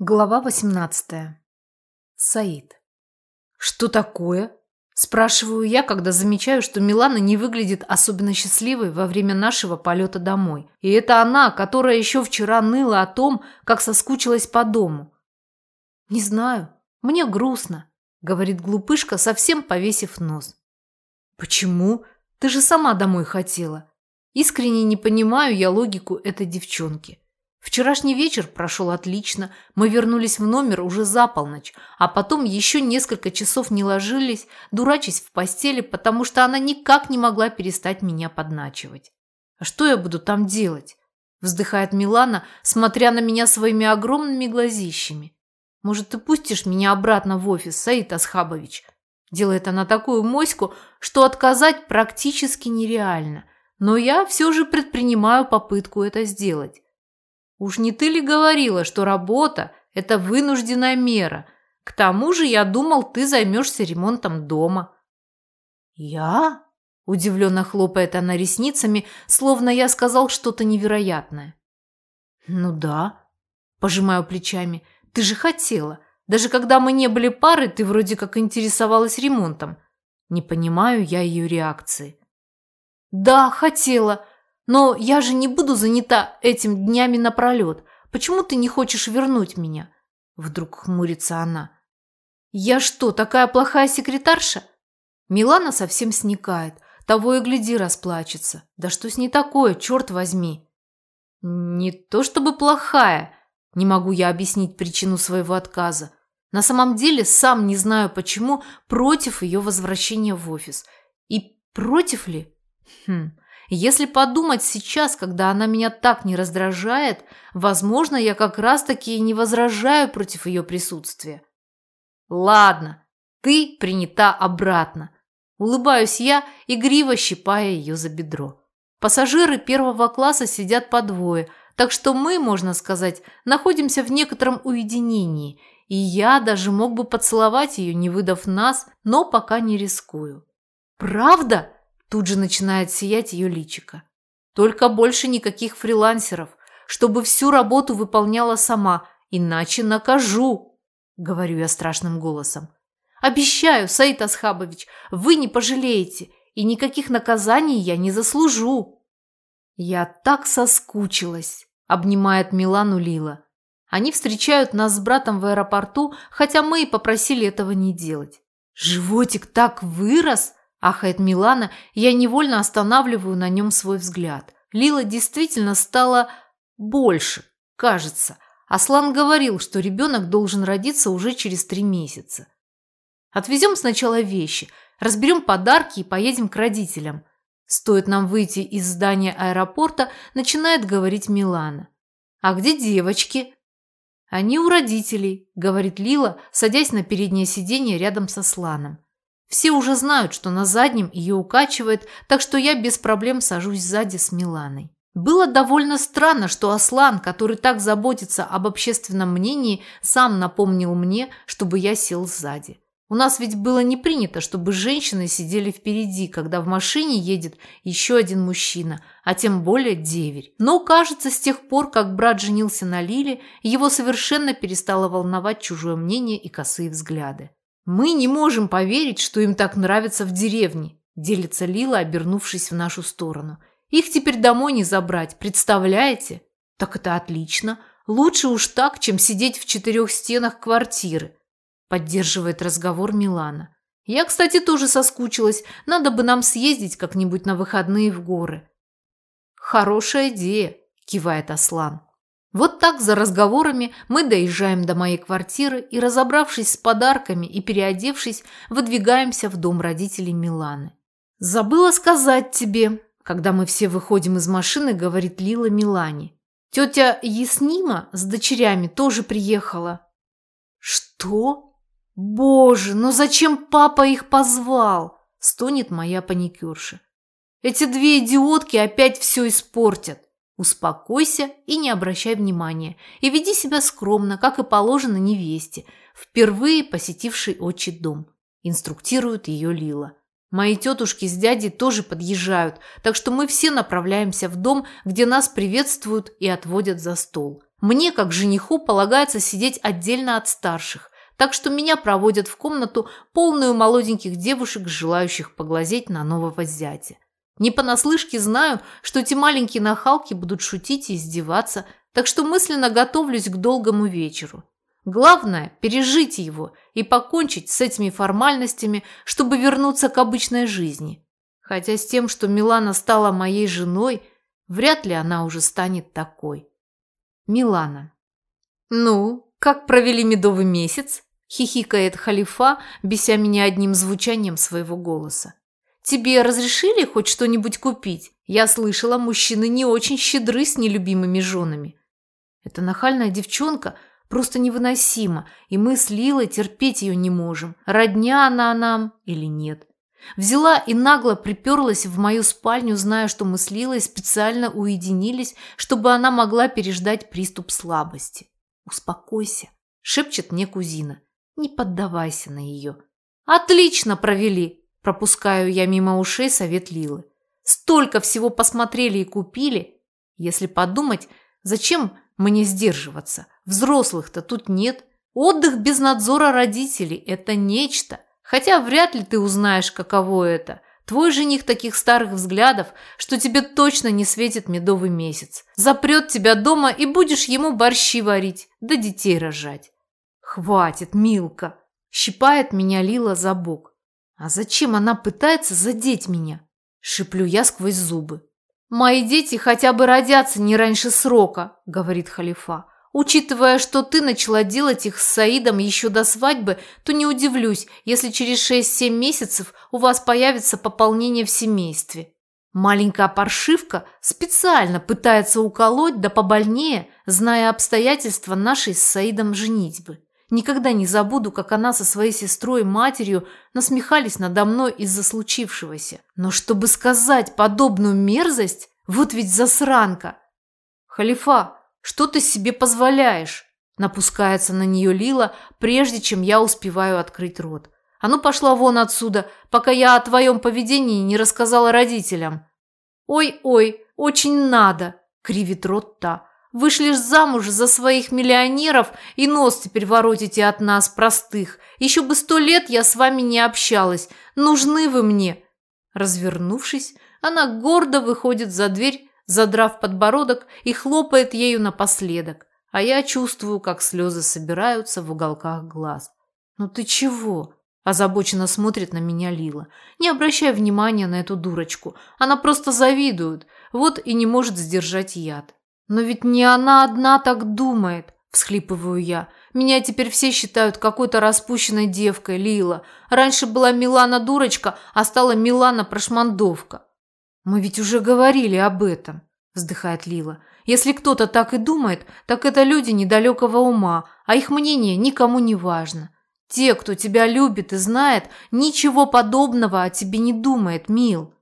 Глава 18. Саид. «Что такое?» – спрашиваю я, когда замечаю, что Милана не выглядит особенно счастливой во время нашего полета домой. И это она, которая еще вчера ныла о том, как соскучилась по дому. «Не знаю. Мне грустно», – говорит глупышка, совсем повесив нос. «Почему? Ты же сама домой хотела». Искренне не понимаю я логику этой девчонки. Вчерашний вечер прошел отлично, мы вернулись в номер уже за полночь, а потом еще несколько часов не ложились, дурачась в постели, потому что она никак не могла перестать меня подначивать. «А что я буду там делать?» – вздыхает Милана, смотря на меня своими огромными глазищами. «Может, ты пустишь меня обратно в офис, Саид Асхабович?» Делает она такую моську, что отказать практически нереально, но я все же предпринимаю попытку это сделать. Уж не ты ли говорила, что работа – это вынужденная мера? К тому же я думал, ты займешься ремонтом дома». «Я?» – удивленно хлопает она ресницами, словно я сказал что-то невероятное. «Ну да», – пожимаю плечами, – «ты же хотела. Даже когда мы не были парой, ты вроде как интересовалась ремонтом». Не понимаю я ее реакции. «Да, хотела», но я же не буду занята этим днями напролет. Почему ты не хочешь вернуть меня?» Вдруг хмурится она. «Я что, такая плохая секретарша?» Милана совсем сникает. Того и гляди расплачется. Да что с ней такое, черт возьми? Не то чтобы плохая. Не могу я объяснить причину своего отказа. На самом деле, сам не знаю почему, против ее возвращения в офис. И против ли? Хм, если подумать сейчас, когда она меня так не раздражает, возможно, я как раз-таки и не возражаю против ее присутствия. Ладно, ты принята обратно. Улыбаюсь я, игриво щипая ее за бедро. Пассажиры первого класса сидят по двое, так что мы, можно сказать, находимся в некотором уединении, и я даже мог бы поцеловать ее, не выдав нас, но пока не рискую. «Правда?» Тут же начинает сиять ее личико. Только больше никаких фрилансеров, чтобы всю работу выполняла сама, иначе накажу, говорю я страшным голосом. Обещаю, Саид Асхабович, вы не пожалеете, и никаких наказаний я не заслужу. Я так соскучилась, обнимает Милану Лила. Они встречают нас с братом в аэропорту, хотя мы и попросили этого не делать. Животик так вырос, Ахает Милана, я невольно останавливаю на нем свой взгляд. Лила действительно стала больше, кажется. Аслан говорил, что ребенок должен родиться уже через три месяца. Отвезем сначала вещи, разберем подарки и поедем к родителям. Стоит нам выйти из здания аэропорта, начинает говорить Милана. «А где девочки?» «Они у родителей», – говорит Лила, садясь на переднее сиденье рядом со Сланом. Все уже знают, что на заднем ее укачивает, так что я без проблем сажусь сзади с Миланой. Было довольно странно, что Аслан, который так заботится об общественном мнении, сам напомнил мне, чтобы я сел сзади. У нас ведь было не принято, чтобы женщины сидели впереди, когда в машине едет еще один мужчина, а тем более деверь. Но, кажется, с тех пор, как брат женился на Лиле, его совершенно перестало волновать чужое мнение и косые взгляды. «Мы не можем поверить, что им так нравится в деревне», – делится Лила, обернувшись в нашу сторону. «Их теперь домой не забрать, представляете?» «Так это отлично. Лучше уж так, чем сидеть в четырех стенах квартиры», – поддерживает разговор Милана. «Я, кстати, тоже соскучилась. Надо бы нам съездить как-нибудь на выходные в горы». «Хорошая идея», – кивает Аслан. Вот так за разговорами мы доезжаем до моей квартиры и, разобравшись с подарками и переодевшись, выдвигаемся в дом родителей Миланы. «Забыла сказать тебе», когда мы все выходим из машины, говорит Лила Милане. «Тетя Яснима с дочерями тоже приехала». «Что? Боже, ну зачем папа их позвал?» – стонет моя паникюрша. «Эти две идиотки опять все испортят». Успокойся и не обращай внимания, и веди себя скромно, как и положено невесте, впервые посетившей отчий дом. Инструктирует ее Лила. Мои тетушки с дядей тоже подъезжают, так что мы все направляемся в дом, где нас приветствуют и отводят за стол. Мне, как жениху, полагается сидеть отдельно от старших, так что меня проводят в комнату, полную молоденьких девушек, желающих поглазеть на нового зятя. Не понаслышке знаю, что эти маленькие нахалки будут шутить и издеваться, так что мысленно готовлюсь к долгому вечеру. Главное – пережить его и покончить с этими формальностями, чтобы вернуться к обычной жизни. Хотя с тем, что Милана стала моей женой, вряд ли она уже станет такой. Милана. «Ну, как провели медовый месяц?» – хихикает халифа, беся меня одним звучанием своего голоса. Тебе разрешили хоть что-нибудь купить? Я слышала, мужчины не очень щедры с нелюбимыми женами. Эта нахальная девчонка просто невыносима, и мы с Лилой терпеть ее не можем, родня она нам или нет. Взяла и нагло приперлась в мою спальню, зная, что мы с Лилой специально уединились, чтобы она могла переждать приступ слабости. «Успокойся», – шепчет мне кузина. «Не поддавайся на ее». «Отлично провели!» Пропускаю я мимо ушей совет Лилы. Столько всего посмотрели и купили. Если подумать, зачем мне сдерживаться? Взрослых-то тут нет. Отдых без надзора родителей – это нечто. Хотя вряд ли ты узнаешь, каково это. Твой жених таких старых взглядов, что тебе точно не светит медовый месяц. Запрет тебя дома и будешь ему борщи варить, да детей рожать. Хватит, Милка. Щипает меня Лила за бок. А зачем она пытается задеть меня? Шиплю я сквозь зубы. «Мои дети хотя бы родятся не раньше срока», – говорит халифа. «Учитывая, что ты начала делать их с Саидом еще до свадьбы, то не удивлюсь, если через 6-7 месяцев у вас появится пополнение в семействе». Маленькая паршивка специально пытается уколоть, да побольнее, зная обстоятельства нашей с Саидом женитьбы. Никогда не забуду, как она со своей сестрой и матерью насмехались надо мной из-за случившегося. Но чтобы сказать подобную мерзость, вот ведь засранка. Халифа, что ты себе позволяешь? Напускается на нее Лила, прежде чем я успеваю открыть рот. А ну пошла вон отсюда, пока я о твоем поведении не рассказала родителям. Ой-ой, очень надо, кривит рот та. Вышли ж замуж за своих миллионеров и нос теперь воротите от нас, простых. Еще бы сто лет я с вами не общалась. Нужны вы мне». Развернувшись, она гордо выходит за дверь, задрав подбородок и хлопает ею напоследок. А я чувствую, как слезы собираются в уголках глаз. «Ну ты чего?» – озабоченно смотрит на меня Лила. «Не обращай внимания на эту дурочку. Она просто завидует. Вот и не может сдержать яд». «Но ведь не она одна так думает», – всхлипываю я. «Меня теперь все считают какой-то распущенной девкой, Лила. Раньше была Милана дурочка, а стала Милана прошмандовка». «Мы ведь уже говорили об этом», – вздыхает Лила. «Если кто-то так и думает, так это люди недалекого ума, а их мнение никому не важно. Те, кто тебя любит и знает, ничего подобного о тебе не думает, Мил».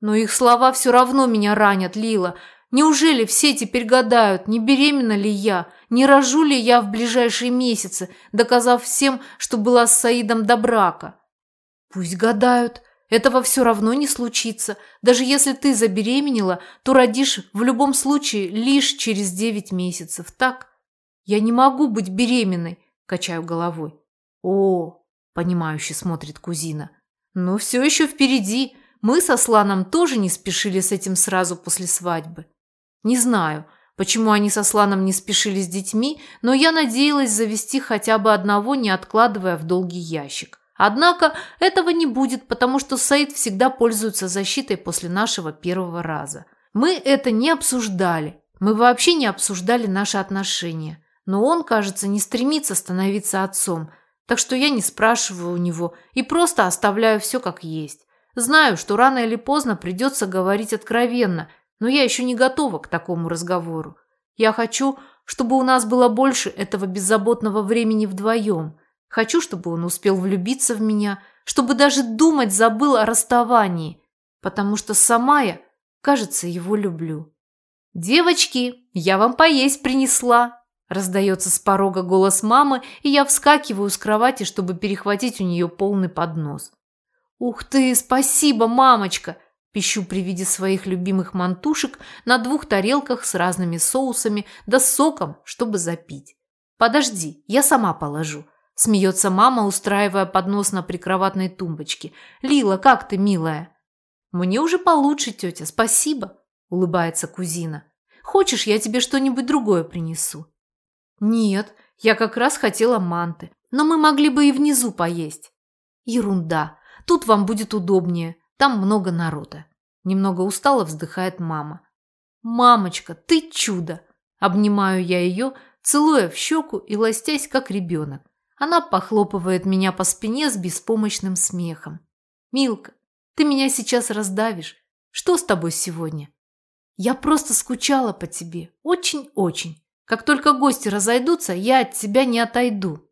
Но их слова все равно меня ранят, Лила. Неужели все теперь гадают, не беременна ли я, не рожу ли я в ближайшие месяцы, доказав всем, что была с Саидом до брака? Пусть гадают, этого все равно не случится. Даже если ты забеременела, то родишь в любом случае лишь через девять месяцев, так? Я не могу быть беременной, качаю головой. О, понимающе смотрит кузина. Но все еще впереди. Мы со Сланом тоже не спешили с этим сразу после свадьбы. Не знаю, почему они со Сланом не спешили с детьми, но я надеялась завести хотя бы одного, не откладывая в долгий ящик. Однако этого не будет, потому что Саид всегда пользуется защитой после нашего первого раза. Мы это не обсуждали. Мы вообще не обсуждали наши отношения. Но он, кажется, не стремится становиться отцом, так что я не спрашиваю у него и просто оставляю все как есть. Знаю, что рано или поздно придется говорить откровенно – но я еще не готова к такому разговору. Я хочу, чтобы у нас было больше этого беззаботного времени вдвоем. Хочу, чтобы он успел влюбиться в меня, чтобы даже думать забыл о расставании, потому что сама я, кажется, его люблю. «Девочки, я вам поесть принесла!» Раздается с порога голос мамы, и я вскакиваю с кровати, чтобы перехватить у нее полный поднос. «Ух ты, спасибо, мамочка!» Пищу при виде своих любимых мантушек на двух тарелках с разными соусами да соком, чтобы запить. «Подожди, я сама положу», – смеется мама, устраивая поднос на прикроватной тумбочке. «Лила, как ты, милая?» «Мне уже получше, тетя, спасибо», – улыбается кузина. «Хочешь, я тебе что-нибудь другое принесу?» «Нет, я как раз хотела манты, но мы могли бы и внизу поесть». «Ерунда, тут вам будет удобнее, там много народа. Немного устало вздыхает мама. «Мамочка, ты чудо!» Обнимаю я ее, целуя в щеку и ластясь, как ребенок. Она похлопывает меня по спине с беспомощным смехом. «Милка, ты меня сейчас раздавишь. Что с тобой сегодня?» «Я просто скучала по тебе. Очень-очень. Как только гости разойдутся, я от тебя не отойду».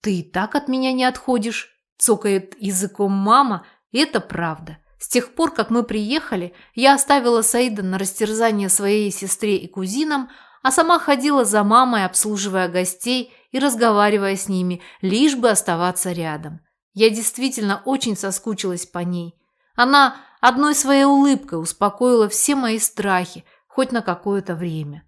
«Ты и так от меня не отходишь», – цокает языком мама, это правда. С тех пор, как мы приехали, я оставила Саида на растерзание своей сестре и кузинам, а сама ходила за мамой, обслуживая гостей и разговаривая с ними, лишь бы оставаться рядом. Я действительно очень соскучилась по ней. Она одной своей улыбкой успокоила все мои страхи, хоть на какое-то время.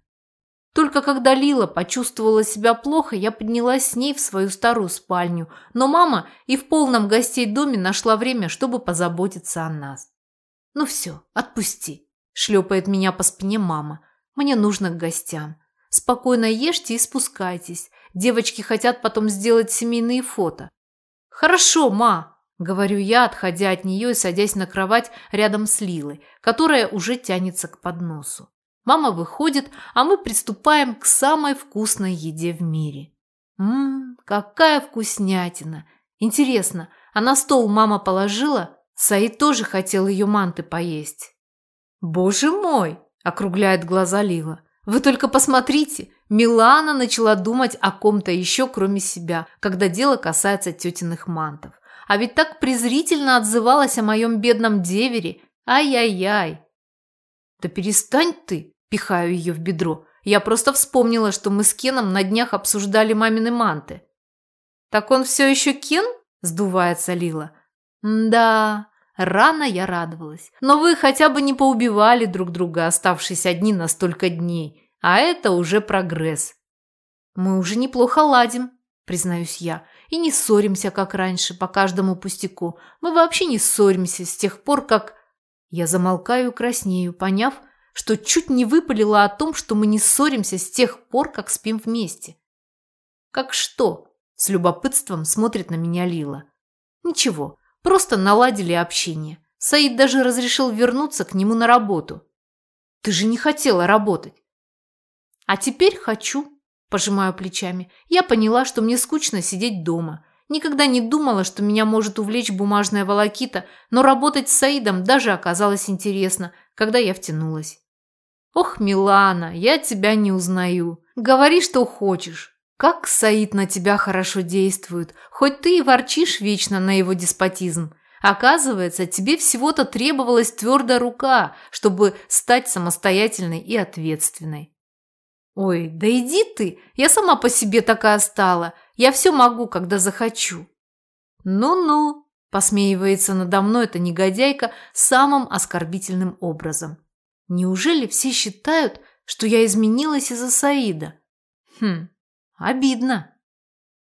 Только когда Лила почувствовала себя плохо, я поднялась с ней в свою старую спальню, но мама и в полном гостей доме нашла время, чтобы позаботиться о нас. «Ну все, отпусти», – шлепает меня по спине мама. «Мне нужно к гостям. Спокойно ешьте и спускайтесь. Девочки хотят потом сделать семейные фото». «Хорошо, ма», – говорю я, отходя от нее и садясь на кровать рядом с Лилой, которая уже тянется к подносу. Мама выходит, а мы приступаем к самой вкусной еде в мире. Ммм, какая вкуснятина! Интересно, а на стол мама положила? Саид тоже хотел ее манты поесть. «Боже мой!» – округляет глаза Лила. «Вы только посмотрите!» Милана начала думать о ком-то еще, кроме себя, когда дело касается тетиных мантов. А ведь так презрительно отзывалась о моем бедном девере. Ай-яй-яй! «Да перестань ты!» – пихаю ее в бедро. Я просто вспомнила, что мы с Кеном на днях обсуждали мамины манты. «Так он все еще Кен?» – сдувается Лила. «Да, рано я радовалась. Но вы хотя бы не поубивали друг друга, оставшись одни на столько дней. А это уже прогресс». «Мы уже неплохо ладим», – признаюсь я, – «и не ссоримся, как раньше, по каждому пустяку. Мы вообще не ссоримся с тех пор, как...» Я замолкаю краснею, поняв, что чуть не выпалила о том, что мы не ссоримся с тех пор, как спим вместе. «Как что?» – с любопытством смотрит на меня Лила. «Ничего, просто наладили общение. Саид даже разрешил вернуться к нему на работу. Ты же не хотела работать». «А теперь хочу», – пожимаю плечами. «Я поняла, что мне скучно сидеть дома. Никогда не думала, что меня может увлечь бумажная волокита, но работать с Саидом даже оказалось интересно, когда я втянулась. «Ох, Милана, я тебя не узнаю. Говори, что хочешь. Как Саид на тебя хорошо действует, хоть ты и ворчишь вечно на его деспотизм. Оказывается, тебе всего-то требовалась твердая рука, чтобы стать самостоятельной и ответственной. Ой, да иди ты, я сама по себе такая стала. Я все могу, когда захочу. Ну-ну, посмеивается надо мной эта негодяйка самым оскорбительным образом. Неужели все считают, что я изменилась из-за Саида? Хм, обидно.